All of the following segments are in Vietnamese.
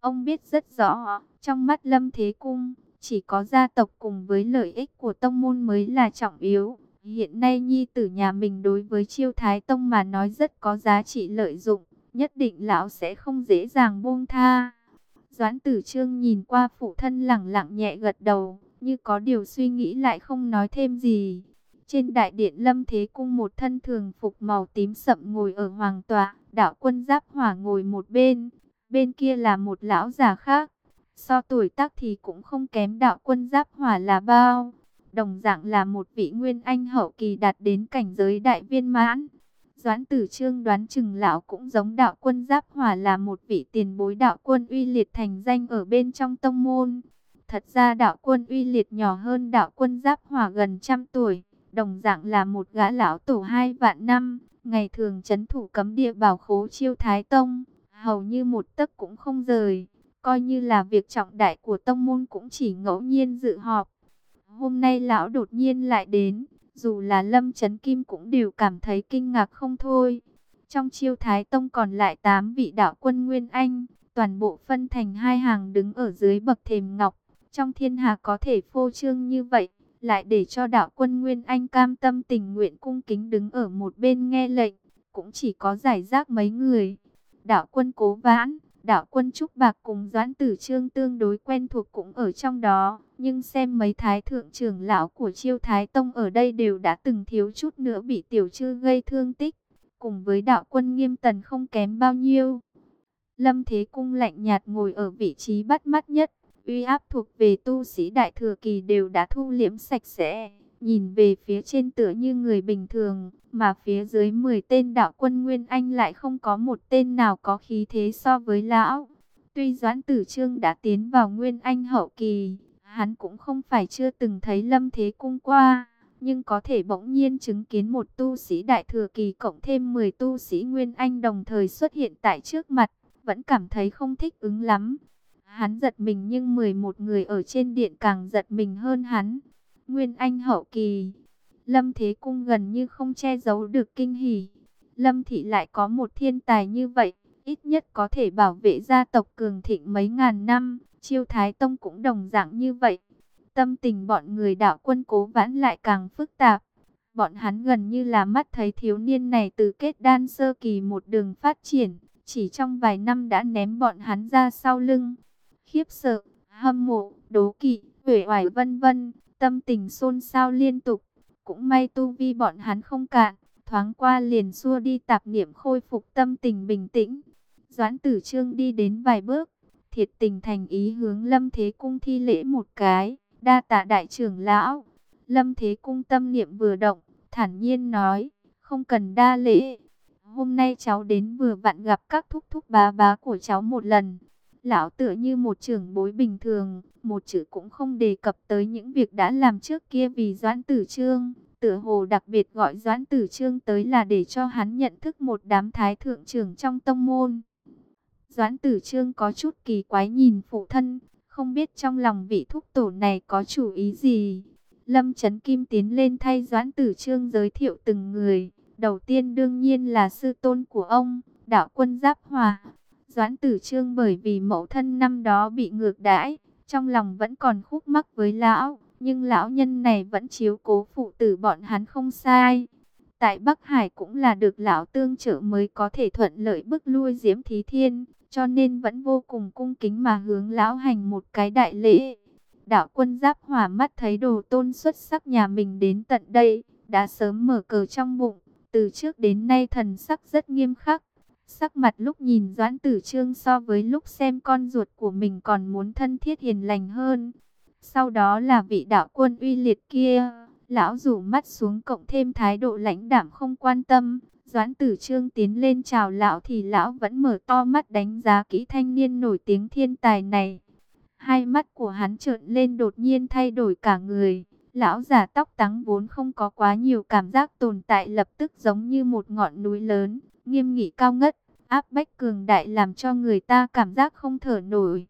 Ông biết rất rõ, trong mắt Lâm Thế Cung, chỉ có gia tộc cùng với lợi ích của tông môn mới là trọng yếu. Hiện nay nhi tử nhà mình đối với chiêu thái tông mà nói rất có giá trị lợi dụng, nhất định lão sẽ không dễ dàng buông tha. Doãn tử trương nhìn qua phụ thân lẳng lặng nhẹ gật đầu, như có điều suy nghĩ lại không nói thêm gì. Trên đại điện lâm thế cung một thân thường phục màu tím sậm ngồi ở hoàng tọa, đạo quân giáp hỏa ngồi một bên, bên kia là một lão già khác. So tuổi tác thì cũng không kém đạo quân giáp hỏa là bao. Đồng dạng là một vị nguyên anh hậu kỳ đạt đến cảnh giới đại viên mãn. Doãn tử trương đoán chừng lão cũng giống đạo quân giáp hỏa là một vị tiền bối đạo quân uy liệt thành danh ở bên trong tông môn. Thật ra đạo quân uy liệt nhỏ hơn đạo quân giáp hỏa gần trăm tuổi, đồng dạng là một gã lão tổ hai vạn năm, ngày thường chấn thủ cấm địa bảo khố chiêu thái tông, hầu như một tấc cũng không rời, coi như là việc trọng đại của tông môn cũng chỉ ngẫu nhiên dự họp. Hôm nay lão đột nhiên lại đến, dù là Lâm Chấn Kim cũng đều cảm thấy kinh ngạc không thôi. Trong chiêu Thái Tông còn lại 8 vị đạo quân Nguyên Anh, toàn bộ phân thành hai hàng đứng ở dưới bậc thềm ngọc. Trong thiên hạ có thể phô trương như vậy, lại để cho đạo quân Nguyên Anh cam tâm tình nguyện cung kính đứng ở một bên nghe lệnh, cũng chỉ có giải rác mấy người. Đạo quân Cố Vãn, đạo quân Trúc Bạc cùng Doãn Tử Trương tương đối quen thuộc cũng ở trong đó, nhưng xem mấy thái thượng trưởng lão của chiêu thái tông ở đây đều đã từng thiếu chút nữa bị tiểu chư gây thương tích, cùng với đạo quân nghiêm tần không kém bao nhiêu. Lâm Thế Cung lạnh nhạt ngồi ở vị trí bắt mắt nhất, uy áp thuộc về tu sĩ đại thừa kỳ đều đã thu liễm sạch sẽ, nhìn về phía trên tựa như người bình thường, mà phía dưới 10 tên đạo quân Nguyên Anh lại không có một tên nào có khí thế so với lão. Tuy Doãn Tử Trương đã tiến vào Nguyên Anh hậu kỳ, hắn cũng không phải chưa từng thấy Lâm Thế Cung qua, nhưng có thể bỗng nhiên chứng kiến một tu sĩ đại thừa kỳ cộng thêm 10 tu sĩ Nguyên Anh đồng thời xuất hiện tại trước mặt, vẫn cảm thấy không thích ứng lắm. Hắn giật mình nhưng 11 người ở trên điện càng giật mình hơn hắn. Nguyên Anh hậu kỳ, Lâm Thế Cung gần như không che giấu được kinh hỉ. Lâm Thị lại có một thiên tài như vậy, ít nhất có thể bảo vệ gia tộc cường thịnh mấy ngàn năm. Chiêu Thái Tông cũng đồng dạng như vậy. Tâm tình bọn người đạo quân cố vãn lại càng phức tạp. Bọn hắn gần như là mắt thấy thiếu niên này từ kết đan sơ kỳ một đường phát triển. Chỉ trong vài năm đã ném bọn hắn ra sau lưng. Khiếp sợ, hâm mộ, đố kỵ, huệ oải vân vân. Tâm tình xôn xao liên tục. Cũng may tu vi bọn hắn không cạn. Thoáng qua liền xua đi tạp niệm khôi phục tâm tình bình tĩnh. Doãn tử trương đi đến vài bước thiệt tình thành ý hướng Lâm Thế Cung thi lễ một cái, đa tạ đại trưởng lão. Lâm Thế Cung tâm niệm vừa động, thản nhiên nói, không cần đa lễ. Hôm nay cháu đến vừa vặn gặp các thúc thúc bá bá của cháu một lần. Lão tựa như một trưởng bối bình thường, một chữ cũng không đề cập tới những việc đã làm trước kia vì Doãn Tử Trương. Tựa hồ đặc biệt gọi Doãn Tử Trương tới là để cho hắn nhận thức một đám thái thượng trưởng trong tông môn. Doãn tử trương có chút kỳ quái nhìn phụ thân, không biết trong lòng vị thúc tổ này có chủ ý gì. Lâm Trấn Kim tiến lên thay Doãn tử trương giới thiệu từng người. Đầu tiên đương nhiên là sư tôn của ông, đạo quân Giáp Hòa. Doãn tử trương bởi vì mẫu thân năm đó bị ngược đãi, trong lòng vẫn còn khúc mắc với lão. Nhưng lão nhân này vẫn chiếu cố phụ tử bọn hắn không sai. Tại Bắc Hải cũng là được lão tương trợ mới có thể thuận lợi bức lui Diễm Thí Thiên cho nên vẫn vô cùng cung kính mà hướng lão hành một cái đại lễ. Đạo quân giáp hỏa mắt thấy đồ tôn xuất sắc nhà mình đến tận đây, đã sớm mở cờ trong bụng, từ trước đến nay thần sắc rất nghiêm khắc. Sắc mặt lúc nhìn Doãn Tử Trương so với lúc xem con ruột của mình còn muốn thân thiết hiền lành hơn. Sau đó là vị đạo quân uy liệt kia, lão rủ mắt xuống cộng thêm thái độ lãnh đạm không quan tâm, Doãn tử trương tiến lên chào lão thì lão vẫn mở to mắt đánh giá kỹ thanh niên nổi tiếng thiên tài này. Hai mắt của hắn trợn lên đột nhiên thay đổi cả người. Lão già tóc trắng vốn không có quá nhiều cảm giác tồn tại lập tức giống như một ngọn núi lớn, nghiêm nghị cao ngất, áp bách cường đại làm cho người ta cảm giác không thở nổi.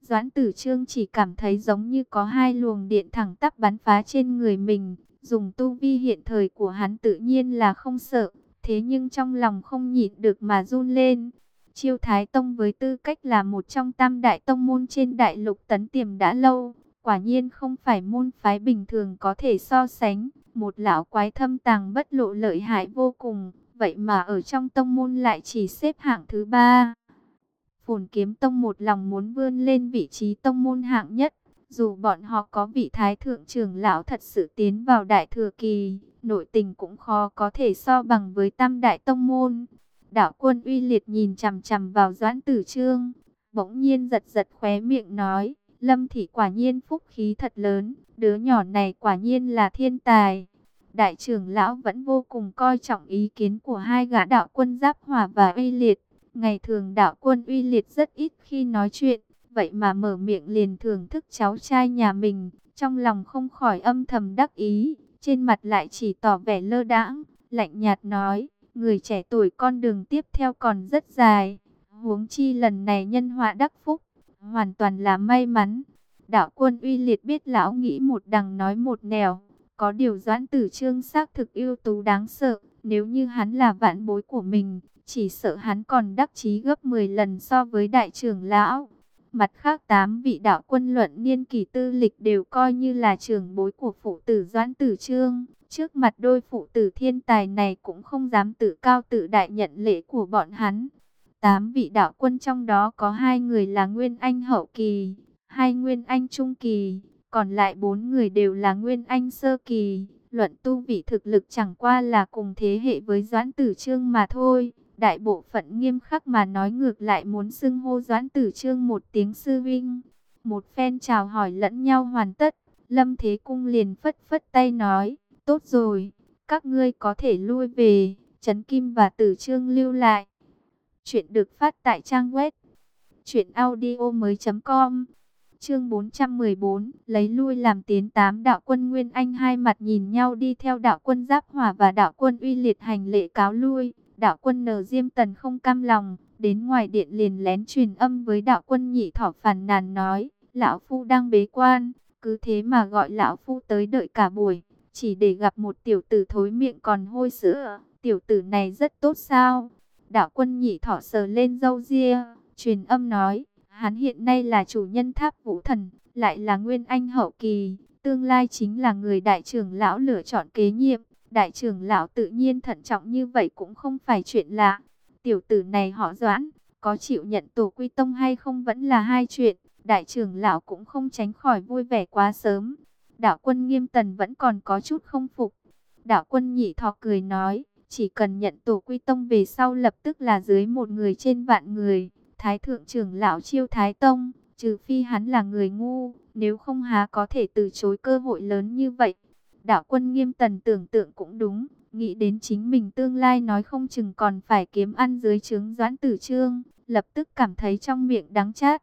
Doãn tử trương chỉ cảm thấy giống như có hai luồng điện thẳng tắp bắn phá trên người mình, dùng tu vi hiện thời của hắn tự nhiên là không sợ Thế nhưng trong lòng không nhịn được mà run lên. Chiêu Thái Tông với tư cách là một trong tam đại tông môn trên đại lục tấn tiềm đã lâu, quả nhiên không phải môn phái bình thường có thể so sánh. Một lão quái thâm tàng bất lộ lợi hại vô cùng, vậy mà ở trong tông môn lại chỉ xếp hạng thứ ba. Phồn kiếm tông một lòng muốn vươn lên vị trí tông môn hạng nhất, dù bọn họ có vị thái thượng trưởng lão thật sự tiến vào đại thừa kỳ, nội tình cũng khó có thể so bằng với tam đại tông môn. Đạo quân uy liệt nhìn chằm chằm vào doãn tử trương, bỗng nhiên giật giật khóe miệng nói, lâm thị quả nhiên phúc khí thật lớn, đứa nhỏ này quả nhiên là thiên tài. Đại trưởng lão vẫn vô cùng coi trọng ý kiến của hai gã đạo quân giáp hòa và uy liệt. Ngày thường đạo quân uy liệt rất ít khi nói chuyện, vậy mà mở miệng liền thưởng thức cháu trai nhà mình, trong lòng không khỏi âm thầm đắc ý, trên mặt lại chỉ tỏ vẻ lơ đãng, lạnh nhạt nói, người trẻ tuổi con đường tiếp theo còn rất dài, huống chi lần này nhân họa đắc phúc, hoàn toàn là may mắn. Đạo quân uy liệt biết lão nghĩ một đằng nói một nẻo, có điều doãn tử trương xác thực ưu tú đáng sợ, nếu như hắn là vạn bối của mình, chỉ sợ hắn còn đắc chí gấp 10 lần so với đại trưởng lão. Mặt khác tám vị đạo quân luận niên kỳ tư lịch đều coi như là trưởng bối của phụ tử Doãn Tử Trương. Trước mặt đôi phụ tử thiên tài này cũng không dám tự cao tự đại nhận lễ của bọn hắn. Tám vị đạo quân trong đó có hai người là Nguyên Anh hậu kỳ, hai Nguyên Anh trung kỳ, còn lại bốn người đều là Nguyên Anh sơ kỳ. Luận tu vị thực lực chẳng qua là cùng thế hệ với Doãn Tử Trương mà thôi. Đại bộ phận nghiêm khắc mà nói ngược lại muốn xưng hô Doãn Tử Trương một tiếng sư vinh. Một phen chào hỏi lẫn nhau hoàn tất, Lâm Thế Cung liền phất phất tay nói, tốt rồi, các ngươi có thể lui về, Trấn Kim và Tử Trương lưu lại. Chuyện được phát tại trang web chuyện audio mới.com Chương 414, lấy lui làm tiến tám đạo quân Nguyên Anh hai mặt nhìn nhau đi theo đạo quân Giáp Hỏa và đạo quân Uy Liệt hành lễ cáo lui. Đạo quân Nờ Diêm Tần không cam lòng, đến ngoài điện liền lén truyền âm với đạo quân Nhị Thỏ phàn nàn nói, lão phu đang bế quan, cứ thế mà gọi lão phu tới đợi cả buổi, chỉ để gặp một tiểu tử thối miệng còn hôi sữa, tiểu tử này rất tốt sao? Đạo quân Nhị Thỏ sờ lên râu ria, truyền âm nói, hắn hiện nay là chủ nhân tháp vũ thần, lại là nguyên anh hậu kỳ, tương lai chính là người đại trưởng lão lựa chọn kế nhiệm. Đại trưởng lão tự nhiên thận trọng như vậy cũng không phải chuyện lạ. Tiểu tử này họ doãn, có chịu nhận tổ quy tông hay không vẫn là hai chuyện. Đại trưởng lão cũng không tránh khỏi vui vẻ quá sớm. Đạo quân nghiêm tần vẫn còn có chút không phục. Đạo quân nhị thọ cười nói, chỉ cần nhận tổ quy tông về sau lập tức là dưới một người trên vạn người. Thái thượng trưởng lão chiêu thái tông, trừ phi hắn là người ngu, nếu không há có thể từ chối cơ hội lớn như vậy. Đạo quân nghiêm tần tưởng tượng cũng đúng, nghĩ đến chính mình tương lai nói không chừng còn phải kiếm ăn dưới trướng doãn tử trương, lập tức cảm thấy trong miệng đắng chát.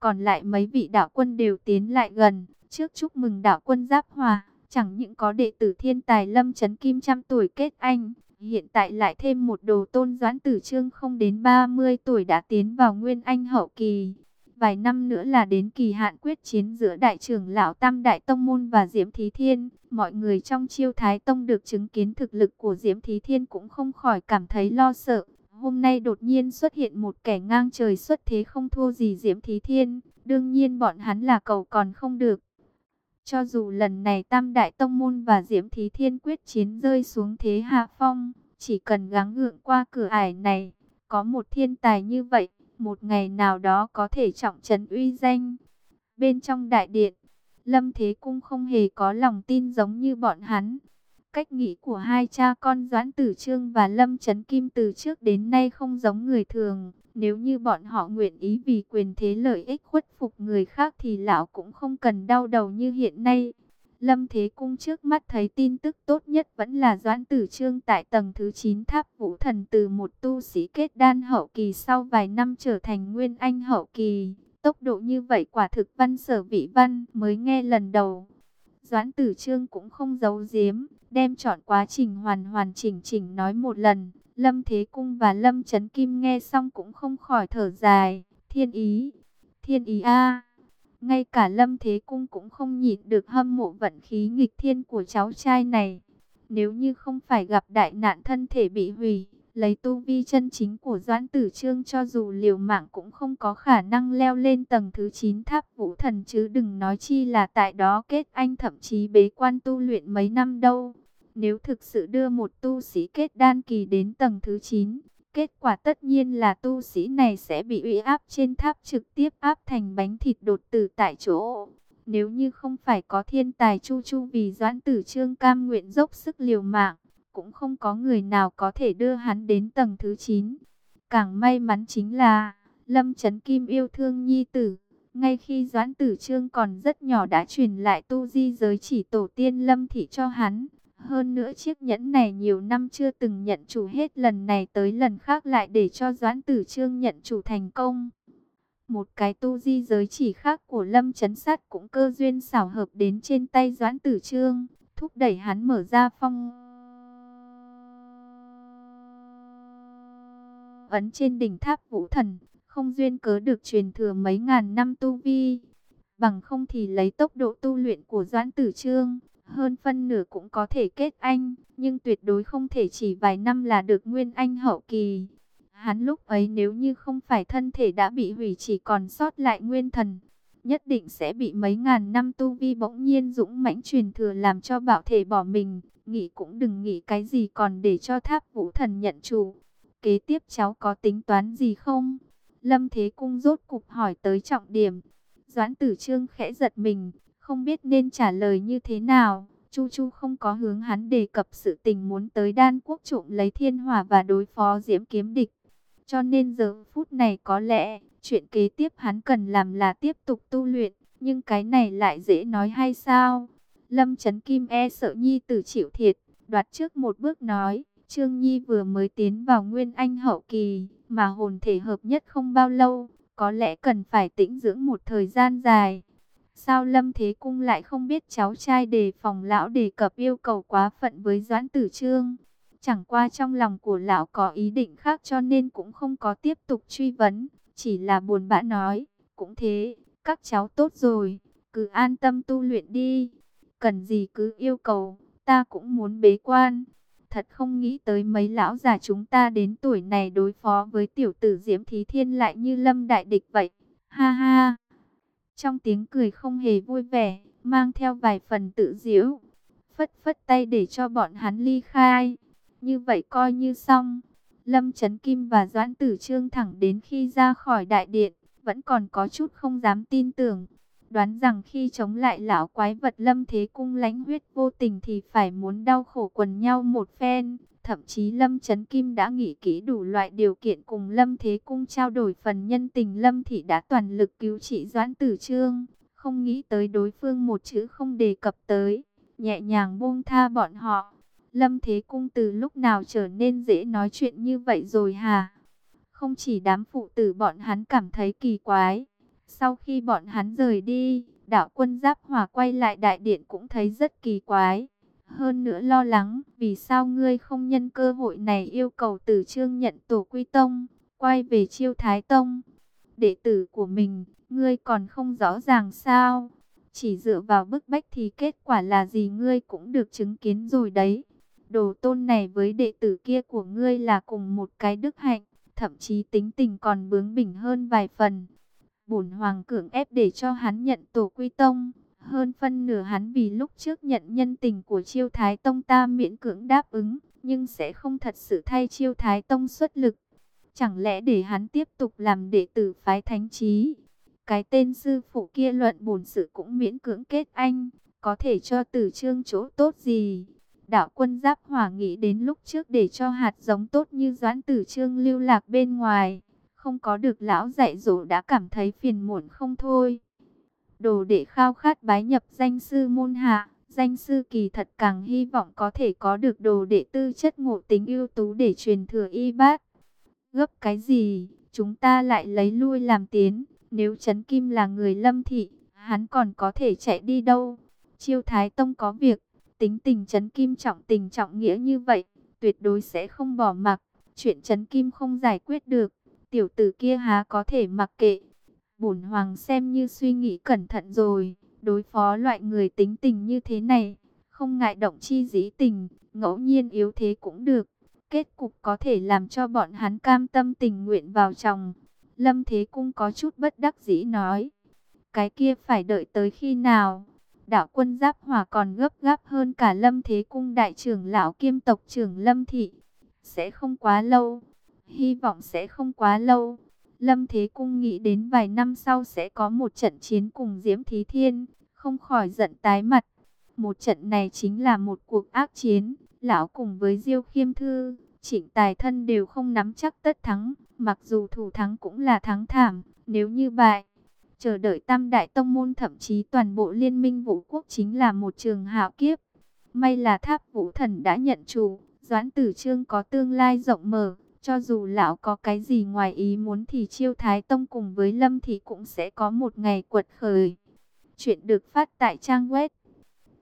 Còn lại mấy vị đạo quân đều tiến lại gần, trước chúc mừng đạo quân giáp hòa, chẳng những có đệ tử thiên tài lâm chấn kim trăm tuổi kết anh, hiện tại lại thêm một đồ tôn doãn tử trương không đến 30 tuổi đã tiến vào nguyên anh hậu kỳ. Vài năm nữa là đến kỳ hạn quyết chiến giữa đại trưởng lão Tam Đại Tông Môn và Diễm Thí Thiên. Mọi người trong chiêu Thái Tông được chứng kiến thực lực của Diễm Thí Thiên cũng không khỏi cảm thấy lo sợ. Hôm nay đột nhiên xuất hiện một kẻ ngang trời xuất thế không thua gì Diễm Thí Thiên. Đương nhiên bọn hắn là cầu còn không được. Cho dù lần này Tam Đại Tông Môn và Diễm Thí Thiên quyết chiến rơi xuống thế hạ phong, chỉ cần gắng gượng qua cửa ải này, có một thiên tài như vậy, một ngày nào đó có thể trọng trấn uy danh. Bên trong đại điện, Lâm Thế Cung không hề có lòng tin giống như bọn hắn. Cách nghĩ của hai cha con Doãn Tử Trương và Lâm Trấn Kim từ trước đến nay không giống người thường. Nếu như bọn họ nguyện ý vì quyền thế lợi ích khuất phục người khác thì lão cũng không cần đau đầu như hiện nay. Lâm Thế Cung trước mắt thấy tin tức tốt nhất vẫn là Doãn Tử Trương tại tầng thứ 9 tháp vũ thần từ một tu sĩ kết đan hậu kỳ sau vài năm trở thành nguyên anh hậu kỳ. Tốc độ như vậy quả thực văn sở vị văn mới nghe lần đầu. Doãn Tử Trương cũng không giấu giếm, đem chọn quá trình hoàn hoàn chỉnh chỉnh nói một lần. Lâm Thế Cung và Lâm Trấn Kim nghe xong cũng không khỏi thở dài. Thiên ý, thiên ý a ngay cả Lâm Thế Cung cũng không nhịn được hâm mộ vận khí nghịch thiên của cháu trai này. Nếu như không phải gặp đại nạn thân thể bị hủy, Lấy tu vi chân chính của Doãn Tử Trương cho dù liều mạng cũng không có khả năng leo lên tầng thứ 9 tháp vũ thần chứ đừng nói chi là tại đó kết anh thậm chí bế quan tu luyện mấy năm đâu. Nếu thực sự đưa một tu sĩ kết đan kỳ đến tầng thứ 9, kết quả tất nhiên là tu sĩ này sẽ bị uy áp trên tháp trực tiếp áp thành bánh thịt đột tử tại chỗ. Nếu như không phải có thiên tài chu chu vì Doãn Tử Trương cam nguyện dốc sức liều mạng, cũng không có người nào có thể đưa hắn đến tầng thứ 9. Càng may mắn chính là, Lâm Trấn Kim yêu thương nhi tử. Ngay khi Doãn Tử Trương còn rất nhỏ đã truyền lại tu di giới chỉ tổ tiên Lâm Thị cho hắn. Hơn nữa chiếc nhẫn này nhiều năm chưa từng nhận chủ hết lần này tới lần khác lại để cho Doãn Tử Trương nhận chủ thành công. Một cái tu di giới chỉ khác của Lâm Chấn Sát cũng cơ duyên xảo hợp đến trên tay Doãn Tử Trương, thúc đẩy hắn mở ra phong ấn trên đỉnh tháp vũ thần, không duyên cớ được truyền thừa mấy ngàn năm tu vi. Bằng không thì lấy tốc độ tu luyện của Doãn Tử Trương, hơn phân nửa cũng có thể kết anh, nhưng tuyệt đối không thể chỉ vài năm là được nguyên anh hậu kỳ. Hắn lúc ấy nếu như không phải thân thể đã bị hủy chỉ còn sót lại nguyên thần, nhất định sẽ bị mấy ngàn năm tu vi bỗng nhiên dũng mãnh truyền thừa làm cho bảo thể bỏ mình, nghĩ cũng đừng nghĩ cái gì còn để cho tháp vũ thần nhận chủ. Kế tiếp cháu có tính toán gì không? Lâm Thế Cung rốt cục hỏi tới trọng điểm. Doãn tử trương khẽ giật mình, không biết nên trả lời như thế nào. Chu Chu không có hướng hắn đề cập sự tình muốn tới đan quốc trộm lấy thiên hỏa và đối phó diễm kiếm địch. Cho nên giờ phút này có lẽ, chuyện kế tiếp hắn cần làm là tiếp tục tu luyện, nhưng cái này lại dễ nói hay sao? Lâm Trấn Kim e sợ nhi tử chịu thiệt, đoạt trước một bước nói, Trương Nhi vừa mới tiến vào nguyên anh hậu kỳ, mà hồn thể hợp nhất không bao lâu, có lẽ cần phải tĩnh dưỡng một thời gian dài. Sao Lâm Thế Cung lại không biết cháu trai đề phòng lão đề cập yêu cầu quá phận với Doãn Tử Trương? Chẳng qua trong lòng của lão có ý định khác cho nên cũng không có tiếp tục truy vấn, chỉ là buồn bã nói, cũng thế, các cháu tốt rồi, cứ an tâm tu luyện đi, cần gì cứ yêu cầu, ta cũng muốn bế quan. Thật không nghĩ tới mấy lão già chúng ta đến tuổi này đối phó với tiểu tử Diễm Thí Thiên lại như lâm đại địch vậy. Ha ha! Trong tiếng cười không hề vui vẻ, mang theo vài phần tự diễu. Phất phất tay để cho bọn hắn ly khai. Như vậy coi như xong. Lâm Trấn Kim và Doãn Tử Trương thẳng đến khi ra khỏi đại điện, vẫn còn có chút không dám tin tưởng. Đoán rằng khi chống lại lão quái vật Lâm Thế Cung lãnh huyết vô tình thì phải muốn đau khổ quần nhau một phen. Thậm chí Lâm Trấn Kim đã nghĩ kỹ đủ loại điều kiện cùng Lâm Thế Cung trao đổi phần nhân tình Lâm Thị đã toàn lực cứu trị Doãn Tử Trương. Không nghĩ tới đối phương một chữ không đề cập tới, nhẹ nhàng buông tha bọn họ. Lâm Thế Cung từ lúc nào trở nên dễ nói chuyện như vậy rồi hả? Không chỉ đám phụ tử bọn hắn cảm thấy kỳ quái. Sau khi bọn hắn rời đi, đạo quân giáp hòa quay lại đại điện cũng thấy rất kỳ quái. Hơn nữa lo lắng, vì sao ngươi không nhân cơ hội này yêu cầu tử trương nhận tổ quy tông, quay về chiêu thái tông. Đệ tử của mình, ngươi còn không rõ ràng sao? Chỉ dựa vào bức bách thì kết quả là gì ngươi cũng được chứng kiến rồi đấy. Đồ tôn này với đệ tử kia của ngươi là cùng một cái đức hạnh, thậm chí tính tình còn bướng bỉnh hơn vài phần. Bổn hoàng cưỡng ép để cho hắn nhận tổ quy tông, hơn phân nửa hắn vì lúc trước nhận nhân tình của chiêu thái tông ta miễn cưỡng đáp ứng, nhưng sẽ không thật sự thay chiêu thái tông xuất lực. Chẳng lẽ để hắn tiếp tục làm đệ tử phái thánh trí? Cái tên sư phụ kia luận bổn sự cũng miễn cưỡng kết anh, có thể cho tử trương chỗ tốt gì? Đạo quân giáp hỏa nghĩ đến lúc trước để cho hạt giống tốt như doãn tử trương lưu lạc bên ngoài. Không có được lão dạy dỗ đã cảm thấy phiền muộn không thôi. Đồ đệ khao khát bái nhập danh sư môn hạ. Danh sư kỳ thật càng hy vọng có thể có được đồ đệ tư chất ngộ tính ưu tú để truyền thừa y bát. Gấp cái gì, chúng ta lại lấy lui làm tiến. Nếu Trấn Kim là người lâm thị, hắn còn có thể chạy đi đâu. Chiêu Thái Tông có việc, tính tình Trấn Kim trọng tình trọng nghĩa như vậy, tuyệt đối sẽ không bỏ mặc. Chuyện Trấn Kim không giải quyết được, tiểu tử kia há có thể mặc kệ. Bổn hoàng xem như suy nghĩ cẩn thận rồi, đối phó loại người tính tình như thế này, không ngại động chi dĩ tình, ngẫu nhiên yếu thế cũng được. kết cục có thể làm cho bọn hắn cam tâm tình nguyện vào chồng. Lâm Thế Cung có chút bất đắc dĩ nói. Cái kia phải đợi tới khi nào? Đạo quân giáp hỏa còn gấp gáp hơn cả Lâm Thế Cung đại trưởng lão kiêm tộc trưởng Lâm Thị. Sẽ không quá lâu. Hy vọng sẽ không quá lâu. Lâm Thế Cung nghĩ đến vài năm sau sẽ có một trận chiến cùng Diễm Thí Thiên. Không khỏi giận tái mặt. Một trận này chính là một cuộc ác chiến. Lão cùng với Diêu Khiêm Thư, Trịnh Tài Thân đều không nắm chắc tất thắng. Mặc dù thủ thắng cũng là thắng thảm. Nếu như bại, chờ đợi tam đại tông môn thậm chí toàn bộ liên minh vũ quốc chính là một trường hạo kiếp. May là tháp vũ thần đã nhận chủ, doãn tử trương có tương lai rộng mở, cho dù lão có cái gì ngoài ý muốn thì chiêu thái tông cùng với lâm thì cũng sẽ có một ngày quật khởi. Chuyện được phát tại trang web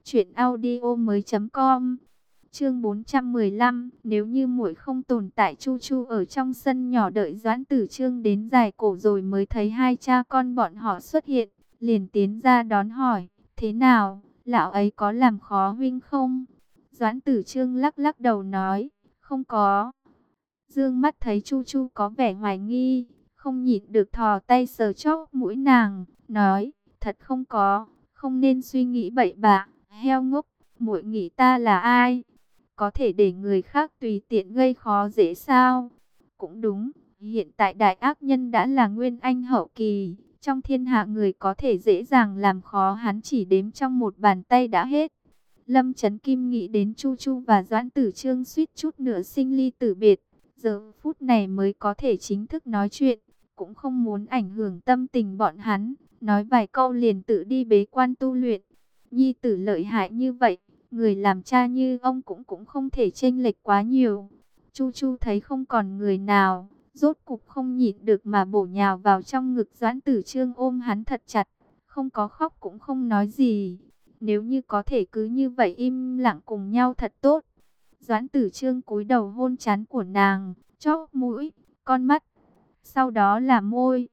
chuyện mới com Chương 415, nếu như muội không tồn tại Chu Chu ở trong sân nhỏ đợi Doãn Tử Trương đến dài cổ rồi mới thấy hai cha con bọn họ xuất hiện, liền tiến ra đón hỏi, thế nào, lão ấy có làm khó huynh không? Doãn Tử Trương lắc lắc đầu nói, không có. Dương mắt thấy Chu Chu có vẻ hoài nghi, không nhịn được thò tay sờ chốc mũi nàng, nói, thật không có, không nên suy nghĩ bậy bạ, heo ngốc, muội nghĩ ta là ai? có thể để người khác tùy tiện gây khó dễ sao? Cũng đúng, hiện tại đại ác nhân đã là nguyên anh hậu kỳ, trong thiên hạ người có thể dễ dàng làm khó hắn chỉ đếm trong một bàn tay đã hết. Lâm Trấn Kim nghĩ đến Chu Chu và Doãn Tử Trương suýt chút nữa sinh ly tử biệt, giờ phút này mới có thể chính thức nói chuyện, cũng không muốn ảnh hưởng tâm tình bọn hắn, nói vài câu liền tự đi bế quan tu luyện. Nhi tử lợi hại như vậy, Người làm cha như ông cũng cũng không thể chênh lệch quá nhiều. Chu Chu thấy không còn người nào, rốt cục không nhịn được mà bổ nhào vào trong ngực Doãn Tử Trương ôm hắn thật chặt, không có khóc cũng không nói gì. Nếu như có thể cứ như vậy im lặng cùng nhau thật tốt. Doãn Tử Trương cúi đầu hôn chán của nàng, chóp mũi, con mắt, sau đó là môi.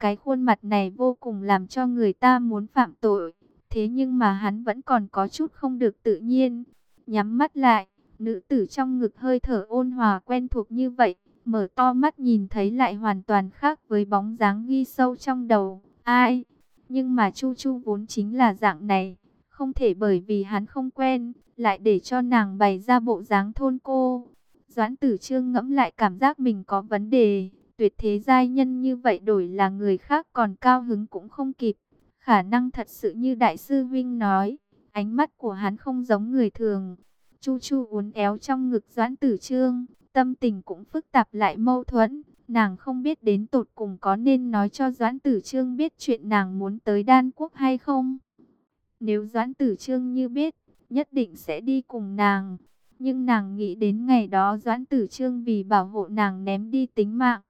Cái khuôn mặt này vô cùng làm cho người ta muốn phạm tội. Thế nhưng mà hắn vẫn còn có chút không được tự nhiên. Nhắm mắt lại, nữ tử trong ngực hơi thở ôn hòa quen thuộc như vậy. Mở to mắt nhìn thấy lại hoàn toàn khác với bóng dáng ghi sâu trong đầu. Ai? Nhưng mà Chu Chu vốn chính là dạng này. Không thể bởi vì hắn không quen, lại để cho nàng bày ra bộ dáng thôn cô. Doãn tử trương ngẫm lại cảm giác mình có vấn đề. Tuyệt thế giai nhân như vậy đổi là người khác còn cao hứng cũng không kịp. Khả năng thật sự như Đại sư Vinh nói, ánh mắt của hắn không giống người thường. Chu Chu uốn éo trong ngực Doãn Tử Trương, tâm tình cũng phức tạp lại mâu thuẫn. Nàng không biết đến tột cùng có nên nói cho Doãn Tử Trương biết chuyện nàng muốn tới Đan Quốc hay không. Nếu Doãn Tử Trương như biết, nhất định sẽ đi cùng nàng. Nhưng nàng nghĩ đến ngày đó Doãn Tử Trương vì bảo hộ nàng ném đi tính mạng.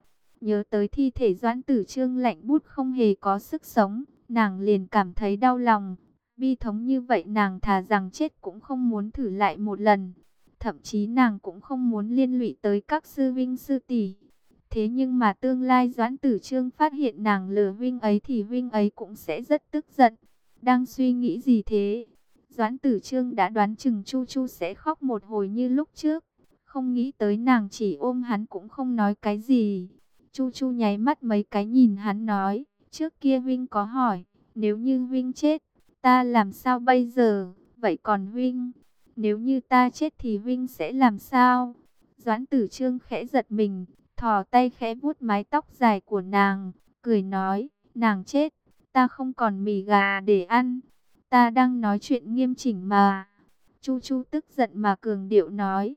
Nhớ tới thi thể Doãn Tử Trương lạnh bút không hề có sức sống, nàng liền cảm thấy đau lòng. Bi thống như vậy nàng thà rằng chết cũng không muốn thử lại một lần. Thậm chí nàng cũng không muốn liên lụy tới các sư vinh sư tỷ. Thế nhưng mà tương lai Doãn Tử Trương phát hiện nàng lừa huynh ấy thì huynh ấy cũng sẽ rất tức giận. Đang suy nghĩ gì thế? Doãn Tử Trương đã đoán chừng Chu Chu sẽ khóc một hồi như lúc trước. Không nghĩ tới nàng chỉ ôm hắn cũng không nói cái gì. Chu Chu nháy mắt mấy cái nhìn hắn nói, Trước kia Huynh có hỏi, nếu như Huynh chết, ta làm sao bây giờ? Vậy còn Huynh, nếu như ta chết thì Huynh sẽ làm sao? Doãn tử trương khẽ giật mình, thò tay khẽ vuốt mái tóc dài của nàng, cười nói, nàng chết, ta không còn mì gà để ăn. Ta đang nói chuyện nghiêm chỉnh mà. Chu Chu tức giận mà cường điệu nói.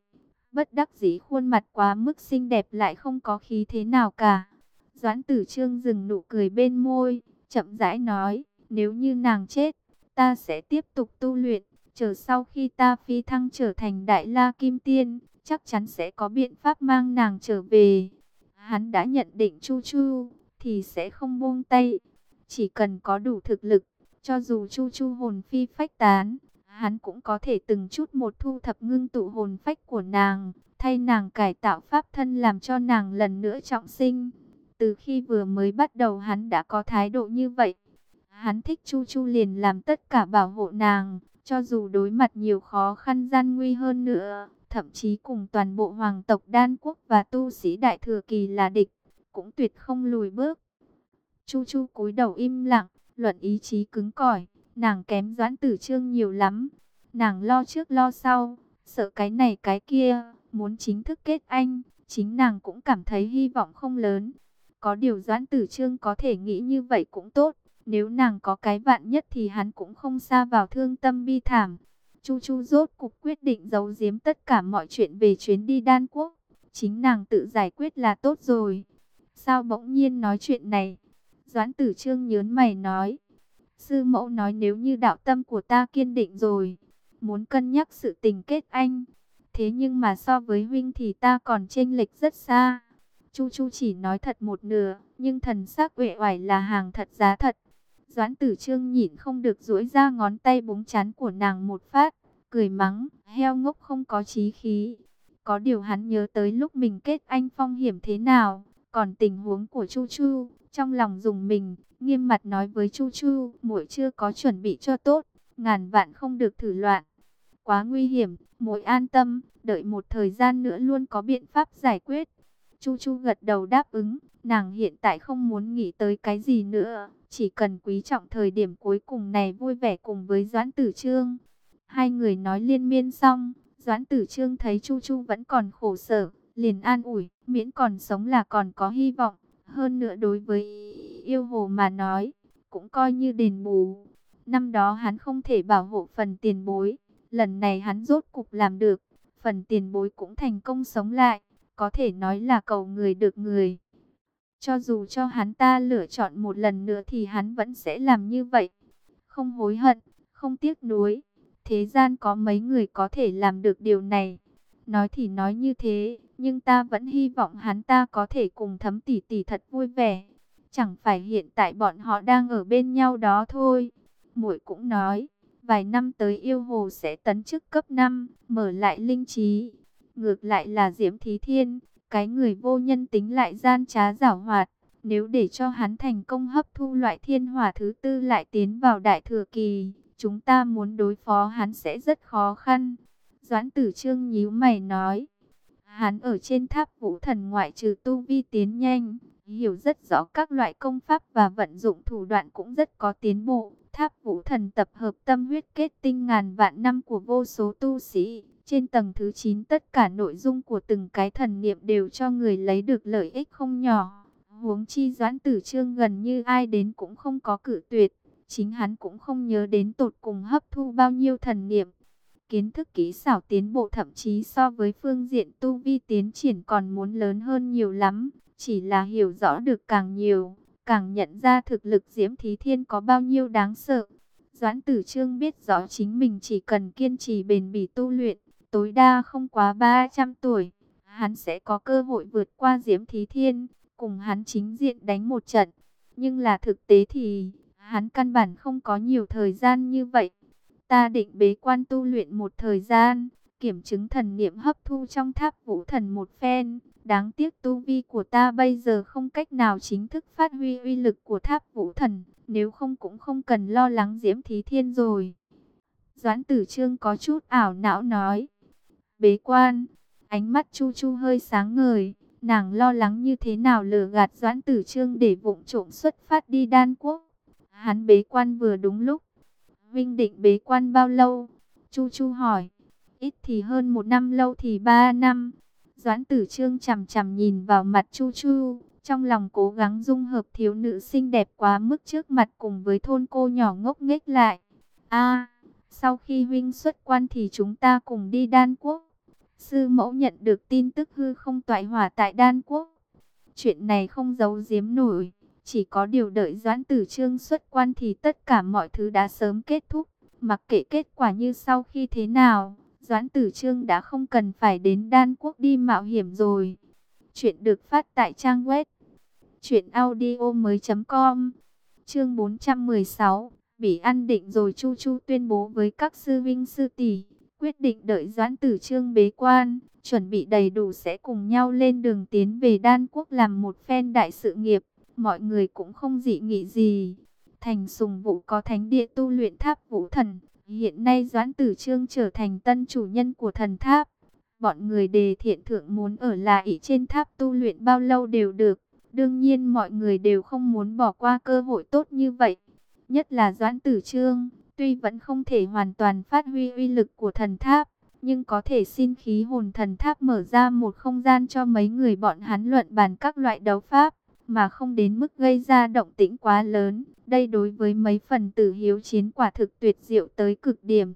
Bất đắc dĩ khuôn mặt quá mức xinh đẹp lại không có khí thế nào cả. Doãn tử trương dừng nụ cười bên môi, chậm rãi nói, nếu như nàng chết, ta sẽ tiếp tục tu luyện, chờ sau khi ta phi thăng trở thành đại la kim tiên, chắc chắn sẽ có biện pháp mang nàng trở về. Hắn đã nhận định Chu Chu, thì sẽ không buông tay, chỉ cần có đủ thực lực, cho dù Chu Chu hồn phi phách tán, hắn cũng có thể từng chút một thu thập ngưng tụ hồn phách của nàng, thay nàng cải tạo pháp thân làm cho nàng lần nữa trọng sinh. Từ khi vừa mới bắt đầu hắn đã có thái độ như vậy. Hắn thích Chu Chu liền làm tất cả bảo hộ nàng, cho dù đối mặt nhiều khó khăn gian nguy hơn nữa, thậm chí cùng toàn bộ hoàng tộc đan quốc và tu sĩ đại thừa kỳ là địch, cũng tuyệt không lùi bước. Chu Chu cúi đầu im lặng, luận ý chí cứng cỏi, nàng kém Doãn Tử Trương nhiều lắm. Nàng lo trước lo sau, sợ cái này cái kia, muốn chính thức kết anh, chính nàng cũng cảm thấy hy vọng không lớn. Có điều Doãn Tử Trương có thể nghĩ như vậy cũng tốt, nếu nàng có cái vạn nhất thì hắn cũng không xa vào thương tâm bi thảm. Chu Chu rốt cục quyết định giấu giếm tất cả mọi chuyện về chuyến đi đan quốc. Chính nàng tự giải quyết là tốt rồi. Sao bỗng nhiên nói chuyện này? Doãn tử trương nhớn mày nói. Sư mẫu nói nếu như đạo tâm của ta kiên định rồi. Muốn cân nhắc sự tình kết anh. Thế nhưng mà so với huynh thì ta còn chênh lệch rất xa. Chu Chu chỉ nói thật một nửa. Nhưng thần sắc uể oải là hàng thật giá thật. Doãn tử trương nhịn không được duỗi ra ngón tay búng chán của nàng một phát, cười mắng, heo ngốc không có trí khí. Có điều hắn nhớ tới lúc mình kết anh phong hiểm thế nào, còn tình huống của Chu Chu, trong lòng dùng mình, nghiêm mặt nói với Chu Chu, muội chưa có chuẩn bị cho tốt, ngàn vạn không được thử loạn. Quá nguy hiểm, muội an tâm, đợi một thời gian nữa luôn có biện pháp giải quyết. Chu Chu gật đầu đáp ứng, nàng hiện tại không muốn nghĩ tới cái gì nữa, chỉ cần quý trọng thời điểm cuối cùng này vui vẻ cùng với Doãn Tử Trương. Hai người nói liên miên xong, Doãn Tử Trương thấy Chu Chu vẫn còn khổ sở, liền an ủi, miễn còn sống là còn có hy vọng. Hơn nữa đối với yêu hồ mà nói, cũng coi như đền bù. Năm đó hắn không thể bảo hộ phần tiền bối, lần này hắn rốt cục làm được, phần tiền bối cũng thành công sống lại, có thể nói là cầu người được người. Cho dù cho hắn ta lựa chọn một lần nữa thì hắn vẫn sẽ làm như vậy. Không hối hận, không tiếc nuối. Thế gian có mấy người có thể làm được điều này. Nói thì nói như thế, nhưng ta vẫn hy vọng hắn ta có thể cùng thấm tỷ tỷ thật vui vẻ. Chẳng phải hiện tại bọn họ đang ở bên nhau đó thôi. Muội cũng nói, vài năm tới yêu hồ sẽ tấn chức cấp 5, mở lại linh trí. Ngược lại là Diễm Thí Thiên, cái người vô nhân tính lại gian trá giảo hoạt. Nếu để cho hắn thành công hấp thu loại thiên hỏa thứ tư lại tiến vào đại thừa kỳ, chúng ta muốn đối phó hắn sẽ rất khó khăn. Doãn tử trương nhíu mày nói, hắn ở trên tháp vũ thần ngoại trừ tu vi tiến nhanh, hiểu rất rõ các loại công pháp và vận dụng thủ đoạn cũng rất có tiến bộ. Tháp vũ thần tập hợp tâm huyết kết tinh ngàn vạn năm của vô số tu sĩ, trên tầng thứ 9 tất cả nội dung của từng cái thần niệm đều cho người lấy được lợi ích không nhỏ. Huống chi doãn tử trương gần như ai đến cũng không có cử tuyệt. Chính hắn cũng không nhớ đến tột cùng hấp thu bao nhiêu thần niệm. Kiến thức kỹ xảo tiến bộ thậm chí so với phương diện tu vi tiến triển còn muốn lớn hơn nhiều lắm. Chỉ là hiểu rõ được càng nhiều, càng nhận ra thực lực Diễm Thí Thiên có bao nhiêu đáng sợ. Doãn Tử Trương biết rõ chính mình chỉ cần kiên trì bền bỉ tu luyện, tối đa không quá 300 tuổi, hắn sẽ có cơ hội vượt qua Diễm Thí Thiên, cùng hắn chính diện đánh một trận. Nhưng là thực tế thì, hắn căn bản không có nhiều thời gian như vậy. Ta định bế quan tu luyện một thời gian, kiểm chứng thần niệm hấp thu trong tháp vũ thần một phen. Đáng tiếc tu vi của ta bây giờ không cách nào chính thức phát huy uy lực của tháp vũ thần, nếu không cũng không cần lo lắng Diễm Thí Thiên rồi. Doãn Tử Trương có chút ảo não nói, bế quan. Ánh mắt Chu Chu hơi sáng ngời, nàng lo lắng như thế nào lừa gạt Doãn Tử Trương để vụng trộm xuất phát đi đan quốc. Hắn bế quan vừa đúng lúc. Vinh định bế quan bao lâu? Chu Chu hỏi. Ít thì hơn một năm lâu thì ba năm. Doãn Tử Trương chằm chằm nhìn vào mặt Chu Chu, trong lòng cố gắng dung hợp thiếu nữ xinh đẹp quá mức trước mặt cùng với thôn cô nhỏ ngốc nghếch lại. A, sau khi huynh xuất quan thì chúng ta cùng đi đan quốc. Sư mẫu nhận được tin tức hư không toại hỏa tại Đan Quốc. Chuyện này không giấu giếm nổi. Chỉ có điều đợi Doãn Tử Trương xuất quan thì tất cả mọi thứ đã sớm kết thúc. Mặc kệ kết quả như sau khi thế nào, Doãn Tử Trương đã không cần phải đến Đan Quốc đi mạo hiểm rồi. Chuyện được phát tại trang web truyệnaudiomoi.com. Chương 416, bị ăn định rồi Chu Chu tuyên bố với các sư vinh sư tỷ, quyết định đợi Doãn Tử Trương bế quan, chuẩn bị đầy đủ sẽ cùng nhau lên đường tiến về Đan Quốc làm một phen đại sự nghiệp. Mọi người cũng không dị nghị gì. Thành sùng vụ có thánh địa tu luyện tháp vũ thần. Hiện nay Doãn Tử Trương trở thành tân chủ nhân của thần tháp. Bọn người đề thiện thượng muốn ở lại trên tháp tu luyện bao lâu đều được. Đương nhiên mọi người đều không muốn bỏ qua cơ hội tốt như vậy. Nhất là Doãn Tử Trương, tuy vẫn không thể hoàn toàn phát huy uy lực của thần tháp, nhưng có thể xin khí hồn thần tháp mở ra một không gian cho mấy người bọn hắn luận bàn các loại đấu pháp, mà không đến mức gây ra động tĩnh quá lớn. Đây đối với mấy phần tử hiếu chiến quả thực tuyệt diệu tới cực điểm.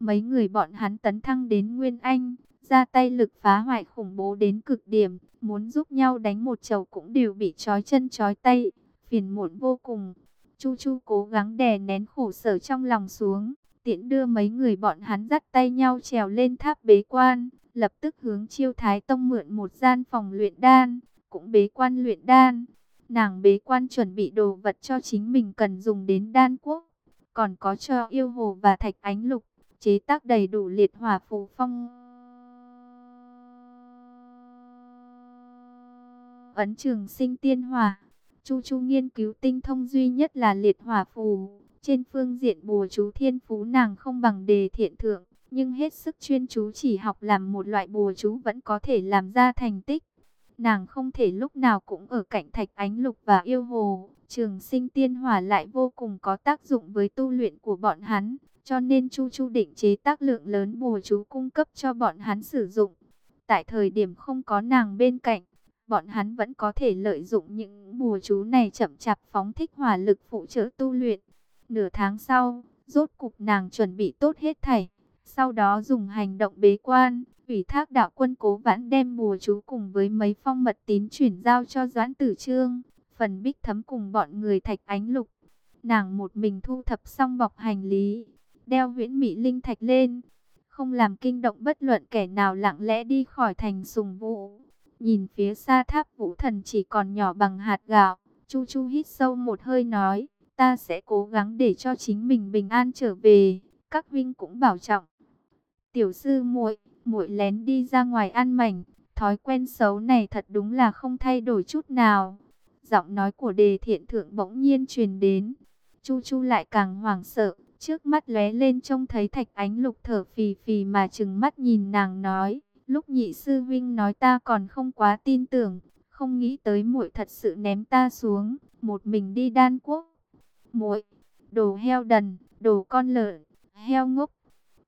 Mấy người bọn hắn tấn thăng đến Nguyên Anh, ra tay lực phá hoại khủng bố đến cực điểm, muốn giúp nhau đánh một chầu cũng đều bị trói chân trói tay, phiền muộn vô cùng. Chu Chu cố gắng đè nén khổ sở trong lòng xuống, tiện đưa mấy người bọn hắn dắt tay nhau trèo lên tháp bế quan, lập tức hướng chiêu thái tông mượn một gian phòng luyện đan, cũng bế quan luyện đan. Nàng bế quan chuẩn bị đồ vật cho chính mình cần dùng đến đan quốc, còn có cho yêu hồ và thạch ánh lục, chế tác đầy đủ liệt hỏa phù phong. Ấn trường sinh tiên hỏa, Chu Chu nghiên cứu tinh thông duy nhất là liệt hỏa phù. Trên phương diện bùa chú thiên phú nàng không bằng đề thiện thượng, nhưng hết sức chuyên chú chỉ học làm một loại bùa chú vẫn có thể làm ra thành tích. Nàng không thể lúc nào cũng ở cạnh thạch ánh lục và yêu hồ. Trường sinh tiên hỏa lại vô cùng có tác dụng với tu luyện của bọn hắn. Cho nên Chu Chu định chế tác lượng lớn bùa chú cung cấp cho bọn hắn sử dụng. Tại thời điểm không có nàng bên cạnh, bọn hắn vẫn có thể lợi dụng những bùa chú này chậm chạp phóng thích hỏa lực phụ trợ tu luyện. Nửa tháng sau, rốt cục nàng chuẩn bị tốt hết thảy. Sau đó dùng hành động bế quan, ủy thác đạo quân cố vãn đem bùa chú cùng với mấy phong mật tín chuyển giao cho Doãn Tử Trương. Phần bích thấm cùng bọn người thạch ánh lục. Nàng một mình thu thập xong bọc hành lý, đeo huyễn mỹ linh thạch lên. Không làm kinh động bất luận kẻ nào lặng lẽ đi khỏi thành sùng vũ. Nhìn phía xa tháp vũ thần chỉ còn nhỏ bằng hạt gạo. Chu Chu hít sâu một hơi nói ta sẽ cố gắng để cho chính mình bình an trở về, các vinh cũng bảo trọng. Tiểu sư muội, muội lén đi ra ngoài ăn mảnh, thói quen xấu này thật đúng là không thay đổi chút nào. Giọng nói của đề thiện thượng bỗng nhiên truyền đến. Chu Chu lại càng hoảng sợ, trước mắt lóe lên trông thấy thạch ánh lục thở phì phì mà chừng mắt nhìn nàng nói. Lúc nhị sư vinh nói ta còn không quá tin tưởng, không nghĩ tới muội thật sự ném ta xuống, một mình đi đan quốc muội, đồ heo đần, đồ con lợn, heo ngốc.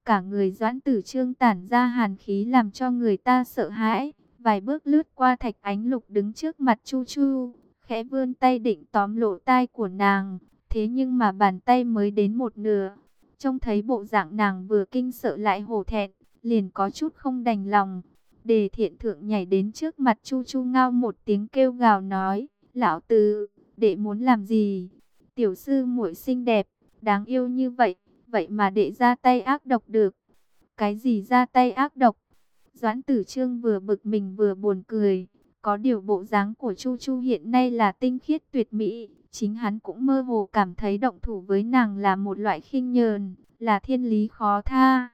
Cả người doãn tử trương tản ra hàn khí làm cho người ta sợ hãi. Vài bước lướt qua thạch ánh lục đứng trước mặt chu chu, khẽ vươn tay định tóm lỗ tai của nàng. Thế nhưng mà bàn tay mới đến một nửa. Trông thấy bộ dạng nàng vừa kinh sợ lại hổ thẹn, liền có chút không đành lòng. Đề thiện thượng nhảy đến trước mặt chu chu ngao một tiếng kêu gào nói, lão tử, đệ muốn làm gì? Tiểu sư muội xinh đẹp, đáng yêu như vậy, vậy mà đệ ra tay ác độc được. Cái gì ra tay ác độc? Doãn tử trương vừa bực mình vừa buồn cười. Có điều bộ dáng của Chu Chu hiện nay là tinh khiết tuyệt mỹ. Chính hắn cũng mơ hồ cảm thấy động thủ với nàng là một loại khinh nhờn, là thiên lý khó tha.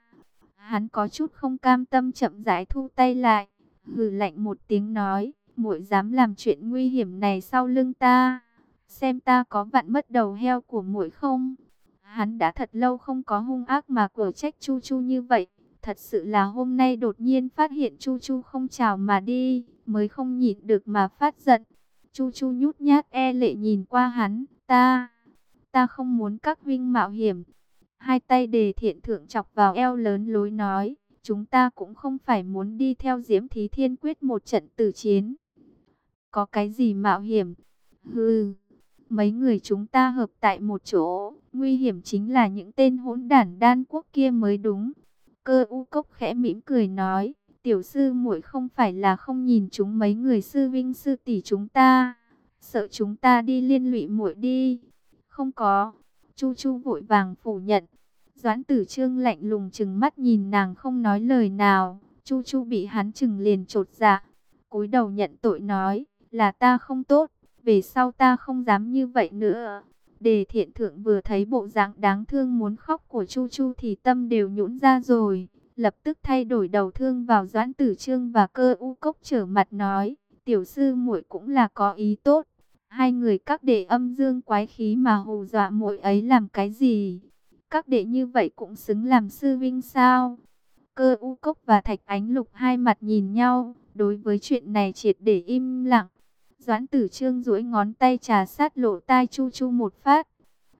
Hắn có chút không cam tâm chậm rãi thu tay lại, hừ lạnh một tiếng nói, muội dám làm chuyện nguy hiểm này sau lưng ta xem ta có vặn mất đầu heo của muội không. Hắn đã thật lâu không có hung ác mà cửa trách Chu Chu như vậy. Thật sự là hôm nay đột nhiên phát hiện Chu Chu không chào mà đi, mới không nhịn được mà phát giận. Chu Chu nhút nhát e lệ nhìn qua hắn, ta, ta không muốn các huynh mạo hiểm. Hai tay đề thiện thượng chọc vào eo lớn lối nói, chúng ta cũng không phải muốn đi theo diễm thí thiên quyết một trận tử chiến. Có cái gì mạo hiểm? Hừ mấy người chúng ta hợp tại một chỗ, nguy hiểm chính là những tên hỗn đản đan quốc kia mới đúng. Cơ u cốc khẽ mỉm cười nói, tiểu sư muội không phải là không nhìn chúng mấy người sư vinh sư tỷ chúng ta, sợ chúng ta đi liên lụy muội đi. Không có, Chu Chu vội vàng phủ nhận. Doãn tử trương lạnh lùng chừng mắt nhìn nàng không nói lời nào, Chu Chu bị hắn chừng liền trột dạ, cúi đầu nhận tội nói, là ta không tốt về sau ta không dám như vậy nữa. Đề thiện thượng vừa thấy bộ dạng đáng thương muốn khóc của Chu Chu thì tâm đều nhũn ra rồi. Lập tức thay đổi đầu thương vào doãn tử trương và cơ u cốc trở mặt nói. Tiểu sư muội cũng là có ý tốt. Hai người các đệ âm dương quái khí mà hù dọa muội ấy làm cái gì? Các đệ như vậy cũng xứng làm sư vinh sao? Cơ u cốc và thạch ánh lục hai mặt nhìn nhau, đối với chuyện này triệt để im lặng. Doãn tử trương duỗi ngón tay trà sát lộ tai chu chu một phát.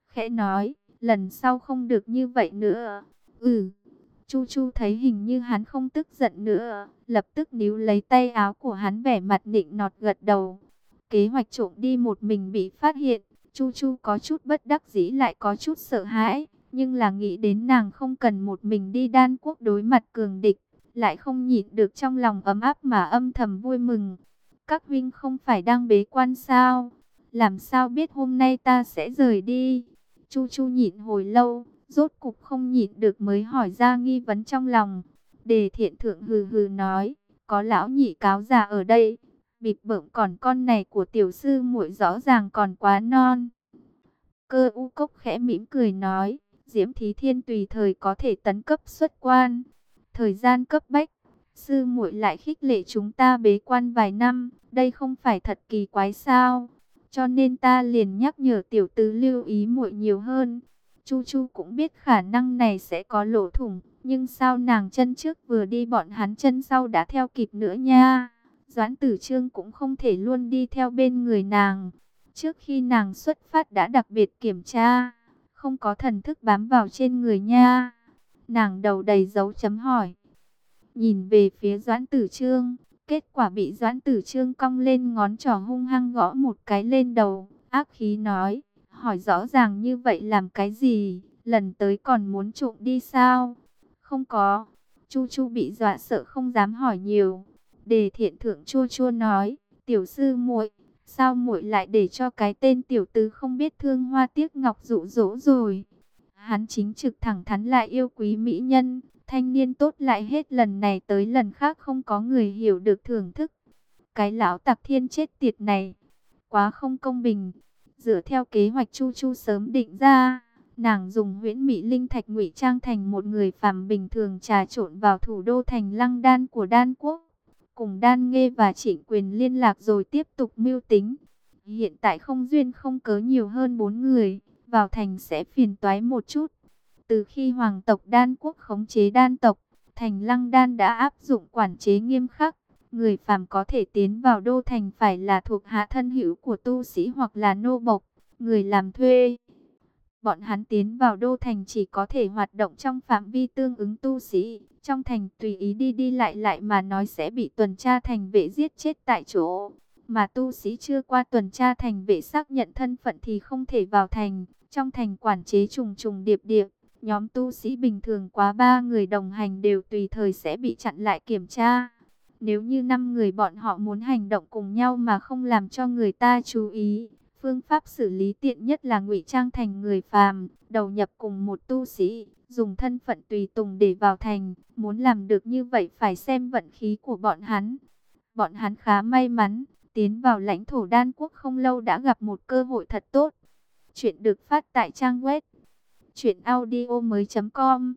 Khẽ nói, lần sau không được như vậy nữa. Ừ, chu chu thấy hình như hắn không tức giận nữa, lập tức níu lấy tay áo của hắn vẻ mặt nịnh nọt gật đầu. Kế hoạch trộm đi một mình bị phát hiện, chu chu có chút bất đắc dĩ lại có chút sợ hãi. Nhưng là nghĩ đến nàng không cần một mình đi đan quốc đối mặt cường địch, lại không nhịn được trong lòng ấm áp mà âm thầm vui mừng. Các huynh không phải đang bế quan sao? Làm sao biết hôm nay ta sẽ rời đi? Chu Chu nhịn hồi lâu, rốt cục không nhịn được mới hỏi ra nghi vấn trong lòng. Đề thiện thượng hừ hừ nói, có lão nhị cáo già ở đây, bịp bợm còn con này của tiểu sư muội rõ ràng còn quá non. Cơ u cốc khẽ mỉm cười nói, Diễm Thí Thiên tùy thời có thể tấn cấp xuất quan. Thời gian cấp bách, sư muội lại khích lệ chúng ta bế quan vài năm, đây không phải thật kỳ quái sao? Cho nên ta liền nhắc nhở tiểu tứ lưu ý muội nhiều hơn. Chu Chu cũng biết khả năng này sẽ có lỗ thủng, nhưng sao nàng chân trước vừa đi bọn hắn chân sau đã theo kịp nữa nha. Doãn tử trương cũng không thể luôn đi theo bên người nàng. Trước khi nàng xuất phát đã đặc biệt kiểm tra không có thần thức bám vào trên người nha. Nàng đầu đầy dấu chấm hỏi. Nhìn về phía Doãn Tử Trương, kết quả bị Doãn Tử Trương cong lên ngón trỏ hung hăng gõ một cái lên đầu, ác khí nói, hỏi rõ ràng như vậy làm cái gì, lần tới còn muốn trộm đi sao? Không có, Chu Chu bị dọa sợ không dám hỏi nhiều. Đề thiện thượng chua chua nói, tiểu sư muội Sao muội lại để cho cái tên tiểu tứ không biết thương hoa tiếc ngọc dụ dỗ rồi? Hắn chính trực thẳng thắn lại yêu quý mỹ nhân, thanh niên tốt lại hết lần này tới lần khác không có người hiểu được thưởng thức. Cái lão tặc thiên chết tiệt này, quá không công bình. Dựa theo kế hoạch Chu Chu sớm định ra, nàng dùng huyễn mỹ linh thạch ngụy trang thành một người phàm bình thường trà trộn vào thủ đô thành lăng đan của đan quốc cùng Đan Nghê và Trịnh Quyền liên lạc rồi tiếp tục mưu tính. Hiện tại không duyên không cớ nhiều hơn bốn người, vào thành sẽ phiền toái một chút. Từ khi hoàng tộc Đan quốc khống chế Đan tộc, thành Lăng Đan đã áp dụng quản chế nghiêm khắc. Người phàm có thể tiến vào đô thành phải là thuộc hạ thân hữu của tu sĩ hoặc là nô bộc, người làm thuê. Bọn hắn tiến vào đô thành chỉ có thể hoạt động trong phạm vi tương ứng tu sĩ. Trong thành tùy ý đi đi lại lại mà nói sẽ bị tuần tra thành vệ giết chết tại chỗ. Mà tu sĩ chưa qua tuần tra thành vệ xác nhận thân phận thì không thể vào thành. Trong thành quản chế trùng trùng điệp điệp. Nhóm tu sĩ bình thường quá ba người đồng hành đều tùy thời sẽ bị chặn lại kiểm tra. Nếu như năm người bọn họ muốn hành động cùng nhau mà không làm cho người ta chú ý, Phương pháp xử lý tiện nhất là ngụy trang thành người phàm, đầu nhập cùng một tu sĩ, dùng thân phận tùy tùng để vào thành. Muốn làm được như vậy phải xem vận khí của bọn hắn. Bọn hắn khá may mắn, tiến vào lãnh thổ đan quốc không lâu đã gặp một cơ hội thật tốt. Chuyện được phát tại trang web truyệnaudiomoi.com.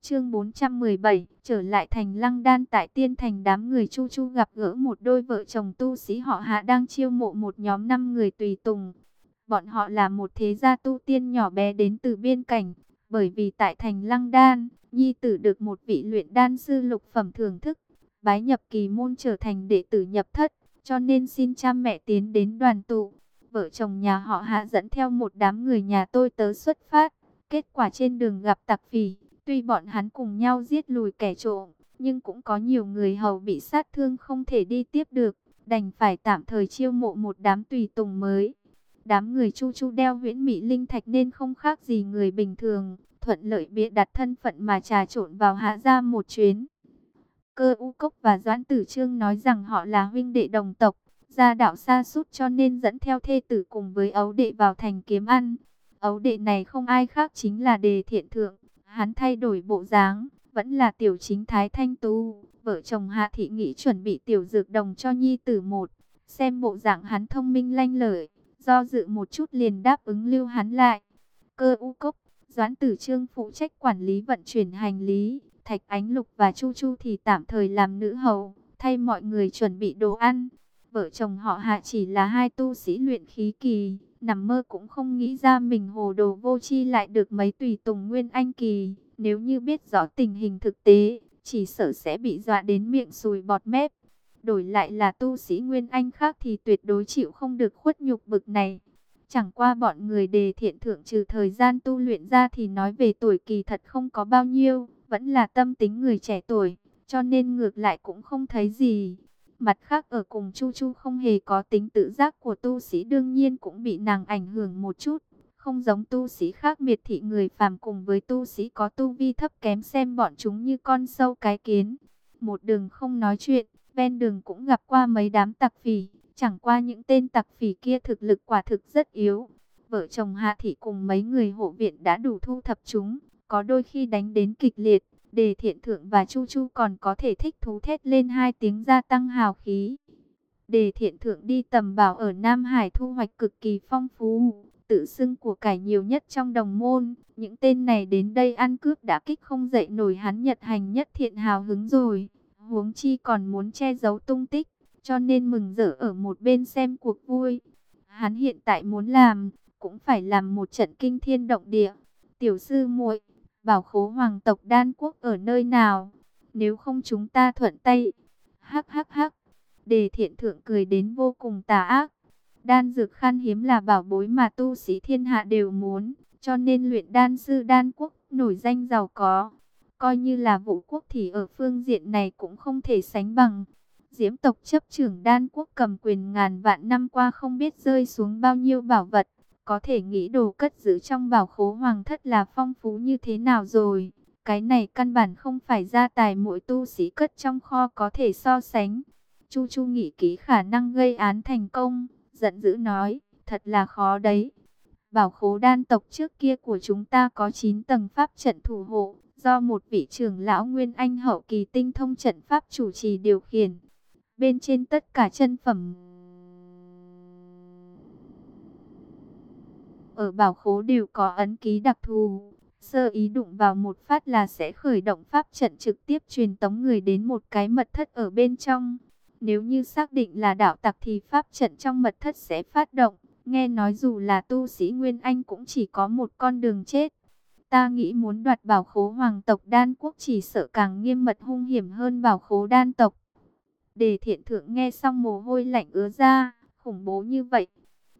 Chương 417, trở lại thành Lăng Đan tại Tiên Thành đám người Chu Chu gặp gỡ một đôi vợ chồng tu sĩ họ Hạ đang chiêu mộ một nhóm 5 người tùy tùng. Bọn họ là một thế gia tu tiên nhỏ bé đến từ biên cảnh, bởi vì tại thành Lăng Đan, nhi tử được một vị luyện đan sư lục phẩm thưởng thức, bái nhập kỳ môn trở thành đệ tử nhập thất, cho nên xin cha mẹ tiến đến đoàn tụ. Vợ chồng nhà họ Hạ dẫn theo một đám người nhà tôi tớ xuất phát, kết quả trên đường gặp tặc phỉ Tuy bọn hắn cùng nhau giết lùi kẻ trộm, nhưng cũng có nhiều người hầu bị sát thương không thể đi tiếp được, đành phải tạm thời chiêu mộ một đám tùy tùng mới. Đám người chu chu đeo huyễn mỹ linh thạch nên không khác gì người bình thường, thuận lợi bịa đặt thân phận mà trà trộn vào hạ gia một chuyến. Cơ U Cốc và Doãn Tử Trương nói rằng họ là huynh đệ đồng tộc, gia đạo xa sút cho nên dẫn theo thê tử cùng với ấu đệ vào thành kiếm ăn. Ấu đệ này không ai khác chính là đề thiện thượng, Hắn thay đổi bộ dáng, vẫn là tiểu chính thái thanh tu. Vợ chồng Hạ Thị nghĩ chuẩn bị tiểu dược đồng cho nhi tử một. Xem bộ dạng hắn thông minh lanh lợi, do dự một chút liền đáp ứng lưu hắn lại. Cơ u cốc, Doãn Tử Trương phụ trách quản lý vận chuyển hành lý. Thạch Ánh Lục và Chu Chu thì tạm thời làm nữ hầu, thay mọi người chuẩn bị đồ ăn. Vợ chồng họ Hạ chỉ là hai tu sĩ luyện khí kỳ, nằm mơ cũng không nghĩ ra mình hồ đồ vô chi lại được mấy tùy tùng nguyên anh kỳ. Nếu như biết rõ tình hình thực tế, chỉ sợ sẽ bị dọa đến miệng sùi bọt mép. Đổi lại là tu sĩ Nguyên Anh khác thì tuyệt đối chịu không được khuất nhục bực này. Chẳng qua bọn người đề thiện thượng trừ thời gian tu luyện ra thì nói về tuổi kỳ thật không có bao nhiêu, vẫn là tâm tính người trẻ tuổi, cho nên ngược lại cũng không thấy gì. Mặt khác ở cùng Chu Chu không hề có tính tự giác của tu sĩ đương nhiên cũng bị nàng ảnh hưởng một chút. Không giống tu sĩ khác miệt thị người phàm cùng với tu sĩ có tu vi thấp kém xem bọn chúng như con sâu cái kiến. Một đường không nói chuyện, ven đường cũng gặp qua mấy đám tặc phỉ. Chẳng qua những tên tặc phỉ kia thực lực quả thực rất yếu. Vợ chồng Hạ Thị cùng mấy người hộ viện đã đủ thu thập chúng. Có đôi khi đánh đến kịch liệt, Đề Thiện Thượng và Chu Chu còn có thể thích thú thét lên hai tiếng gia tăng hào khí. Đề Thiện Thượng đi tầm bảo ở Nam Hải thu hoạch cực kỳ phong phú, tự xưng của cải nhiều nhất trong đồng môn. Những tên này đến đây ăn cướp đã kích không dậy nổi hắn nhật hành nhất thiện hào hứng rồi. Huống chi còn muốn che giấu tung tích, cho nên mừng rỡ ở một bên xem cuộc vui. Hắn hiện tại muốn làm, cũng phải làm một trận kinh thiên động địa. Tiểu sư muội bảo khố hoàng tộc đan quốc ở nơi nào? Nếu không chúng ta thuận tay. Hắc hắc hắc. Đề thiện thượng cười đến vô cùng tà ác. Đan dược khan hiếm là bảo bối mà tu sĩ thiên hạ đều muốn, cho nên luyện đan sư đan quốc nổi danh giàu có. Coi như là vũ quốc thì ở phương diện này cũng không thể sánh bằng. Diễm tộc chấp trưởng đan quốc cầm quyền ngàn vạn năm qua không biết rơi xuống bao nhiêu bảo vật. Có thể nghĩ đồ cất giữ trong bảo khố hoàng thất là phong phú như thế nào rồi. Cái này căn bản không phải gia tài mỗi tu sĩ cất trong kho có thể so sánh. Chu Chu nghĩ kỹ khả năng gây án thành công, giận dữ nói, thật là khó đấy. Bảo khố đan tộc trước kia của chúng ta có 9 tầng pháp trận thủ hộ, do một vị trưởng lão Nguyên Anh hậu kỳ tinh thông trận pháp chủ trì điều khiển. Bên trên tất cả chân phẩm ở bảo khố đều có ấn ký đặc thù. Sơ ý đụng vào một phát là sẽ khởi động pháp trận trực tiếp truyền tống người đến một cái mật thất ở bên trong. Nếu như xác định là đạo tặc thì pháp trận trong mật thất sẽ phát động. Nghe nói dù là tu sĩ Nguyên Anh cũng chỉ có một con đường chết. Ta nghĩ muốn đoạt bảo khố hoàng tộc đan quốc chỉ sợ càng nghiêm mật hung hiểm hơn bảo khố đan tộc. Đề thiện thượng nghe xong mồ hôi lạnh ứa ra, khủng bố như vậy.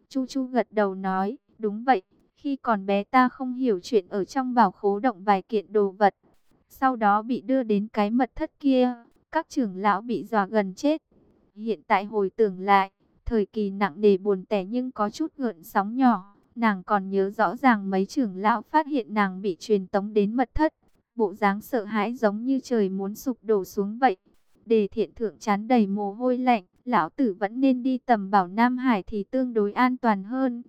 Chu Chu gật đầu nói, Đúng vậy, khi còn bé ta không hiểu chuyện ở trong bảo khố động vài kiện đồ vật. Sau đó bị đưa đến cái mật thất kia, các trưởng lão bị dọa gần chết. Hiện tại hồi tưởng lại, thời kỳ nặng nề buồn tẻ nhưng có chút gợn sóng nhỏ. Nàng còn nhớ rõ ràng mấy trưởng lão phát hiện nàng bị truyền tống đến mật thất. Bộ dáng sợ hãi giống như trời muốn sụp đổ xuống vậy. Đề thiện thượng chán đầy mồ hôi lạnh, lão tử vẫn nên đi tầm bảo Nam Hải thì tương đối an toàn hơn.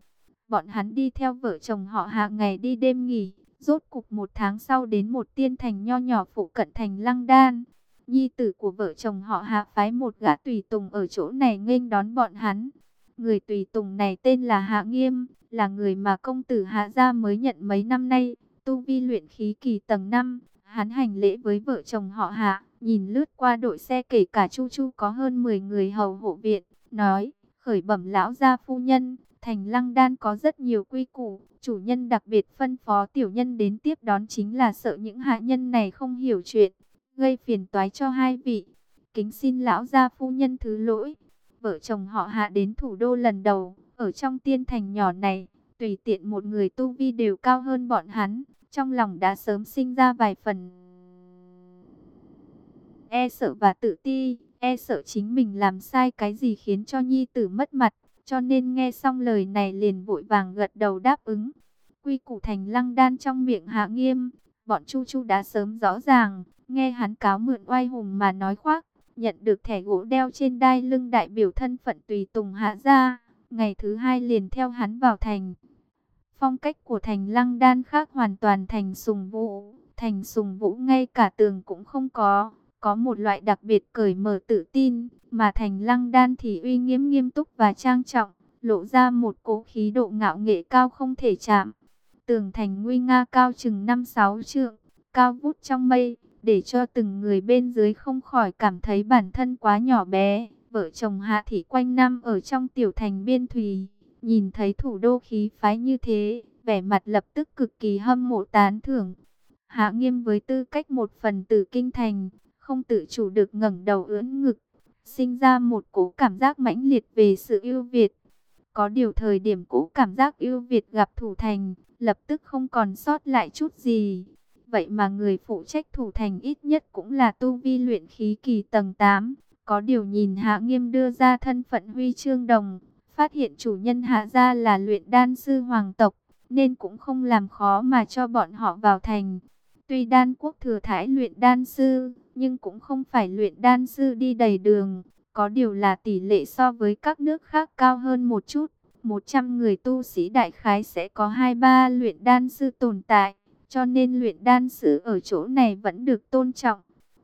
Bọn hắn đi theo vợ chồng họ hạ ngày đi đêm nghỉ. Rốt cục một tháng sau đến một tiên thành nho nhỏ phụ cận thành Lăng Đan. Nhi tử của vợ chồng họ hạ phái một gã tùy tùng ở chỗ này nghênh đón bọn hắn. Người tùy tùng này tên là Hạ Nghiêm, là người mà công tử Hạ Gia mới nhận mấy năm nay, tu vi luyện khí kỳ tầng 5. Hắn hành lễ với vợ chồng họ Hạ, nhìn lướt qua đội xe kể cả Chu Chu có hơn 10 người hầu hộ viện, nói, khởi bẩm lão gia phu nhân, Thành Lăng Đan có rất nhiều quy củ, chủ nhân đặc biệt phân phó tiểu nhân đến tiếp đón chính là sợ những hạ nhân này không hiểu chuyện, gây phiền toái cho hai vị. Kính xin lão gia phu nhân thứ lỗi. Vợ chồng họ hạ đến thủ đô lần đầu, ở trong tiên thành nhỏ này, tùy tiện một người tu vi đều cao hơn bọn hắn, trong lòng đã sớm sinh ra vài phần e sợ và tự ti, e sợ chính mình làm sai cái gì khiến cho nhi tử mất mặt. Cho nên nghe xong lời này liền vội vàng gật đầu đáp ứng. Quy củ thành lăng đan trong miệng hạ nghiêm, bọn Chu Chu đã sớm rõ ràng, nghe hắn cáo mượn oai hùng mà nói khoác, nhận được thẻ gỗ đeo trên đai lưng đại biểu thân phận tùy tùng hạ ra, ngày thứ hai liền theo hắn vào thành. Phong cách của thành lăng đan khác hoàn toàn thành sùng vũ, thành sùng vũ ngay cả tường cũng không có, có một loại đặc biệt cởi mở tự tin, mà thành lăng đan thì uy nghiêm nghiêm túc và trang trọng, lộ ra một cố khí độ ngạo nghệ cao không thể chạm. Tường thành nguy nga cao chừng 5-6 trượng, cao vút trong mây, để cho từng người bên dưới không khỏi cảm thấy bản thân quá nhỏ bé. Vợ chồng Hạ Thị quanh năm ở trong tiểu thành biên thùy, nhìn thấy thủ đô khí phái như thế, vẻ mặt lập tức cực kỳ hâm mộ tán thưởng. Hạ Nghiêm với tư cách một phần tử kinh thành, không tự chủ được ngẩng đầu ưỡn ngực, sinh ra một cố cảm giác mãnh liệt về sự ưu việt. Có điều thời điểm cũ cảm giác ưu việt gặp thủ thành, lập tức không còn sót lại chút gì. Vậy mà người phụ trách thủ thành ít nhất cũng là tu vi luyện khí kỳ tầng 8. Có điều nhìn Hạ Nghiêm đưa ra thân phận huy chương đồng, phát hiện chủ nhân Hạ gia là luyện đan sư hoàng tộc, nên cũng không làm khó mà cho bọn họ vào thành. Tuy đan quốc thừa thái luyện đan sư, nhưng cũng không phải luyện đan sư đi đầy đường. Có điều là tỷ lệ so với các nước khác cao hơn một chút. 100 người tu sĩ đại khái sẽ có 2-3 luyện đan sư tồn tại. Cho nên luyện đan sư ở chỗ này vẫn được tôn trọng.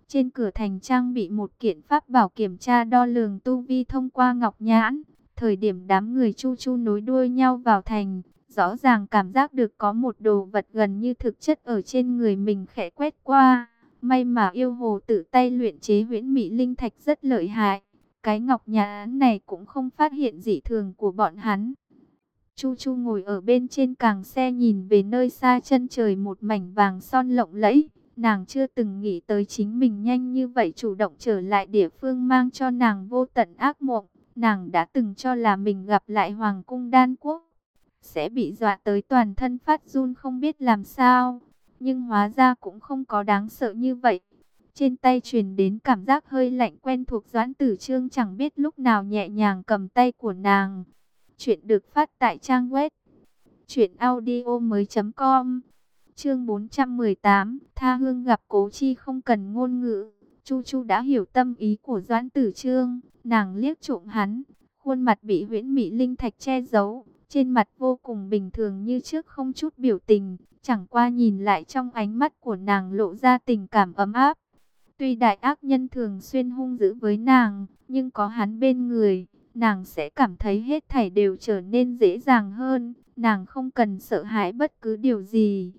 Trên cửa thành trang bị một kiện pháp bảo kiểm tra đo lường tu vi thông qua ngọc nhãn. Thời điểm đám người chu chu nối đuôi nhau vào thành, rõ ràng cảm giác được có một đồ vật gần như thực chất ở trên người mình khẽ quét qua. May mà yêu hồ tự tay luyện chế huyễn mỹ linh thạch rất lợi hại. Cái ngọc nhãn này cũng không phát hiện dị thường của bọn hắn. Chu Chu ngồi ở bên trên càng xe nhìn về nơi xa chân trời một mảnh vàng son lộng lẫy. Nàng chưa từng nghĩ tới chính mình nhanh như vậy chủ động trở lại địa phương mang cho nàng vô tận ác mộng. Nàng đã từng cho là mình gặp lại Hoàng cung Đan Quốc. Sẽ bị dọa tới toàn thân phát run không biết làm sao. Nhưng hóa ra cũng không có đáng sợ như vậy. Trên tay truyền đến cảm giác hơi lạnh quen thuộc Doãn Tử Trương chẳng biết lúc nào nhẹ nhàng cầm tay của nàng. Chuyện được phát tại trang web truyệnaudiomoi.com. Chương 418, Tha Hương gặp Cố Chi không cần ngôn ngữ. Chu Chu đã hiểu tâm ý của Doãn Tử Trương, nàng liếc trộm hắn, khuôn mặt bị huyễn mỹ linh thạch che giấu, trên mặt vô cùng bình thường như trước không chút biểu tình, chẳng qua nhìn lại trong ánh mắt của nàng lộ ra tình cảm ấm áp. Tuy đại ác nhân thường xuyên hung dữ với nàng, nhưng có hắn bên người, nàng sẽ cảm thấy hết thảy đều trở nên dễ dàng hơn, nàng không cần sợ hãi bất cứ điều gì,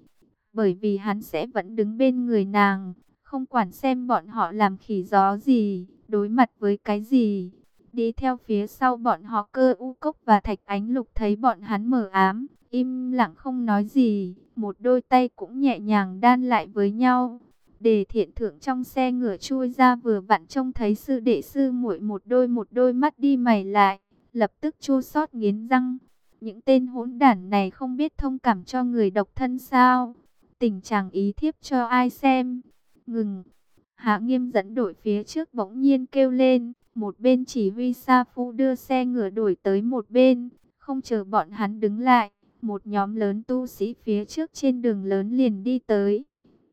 bởi vì hắn sẽ vẫn đứng bên người nàng, không quản xem bọn họ làm khỉ gió gì, đối mặt với cái gì. Đi theo phía sau bọn họ cơ u cốc và thạch ánh lục thấy bọn hắn mở ám, im lặng không nói gì, một đôi tay cũng nhẹ nhàng đan lại với nhau. Đề thiện thượng trong xe ngựa chui ra vừa vặn trông thấy sư đệ sư muội một đôi một đôi mắt đi mày lại, lập tức chua xót nghiến răng. Những tên hỗn đản này không biết thông cảm cho người độc thân sao? Tình trạng ý thiếp cho ai xem? Ngừng. Hạ nghiêm dẫn đội phía trước bỗng nhiên kêu lên. Một bên chỉ huy Sa Phu đưa xe ngựa đuổi tới một bên. Không chờ bọn hắn đứng lại. Một nhóm lớn tu sĩ phía trước trên đường lớn liền đi tới.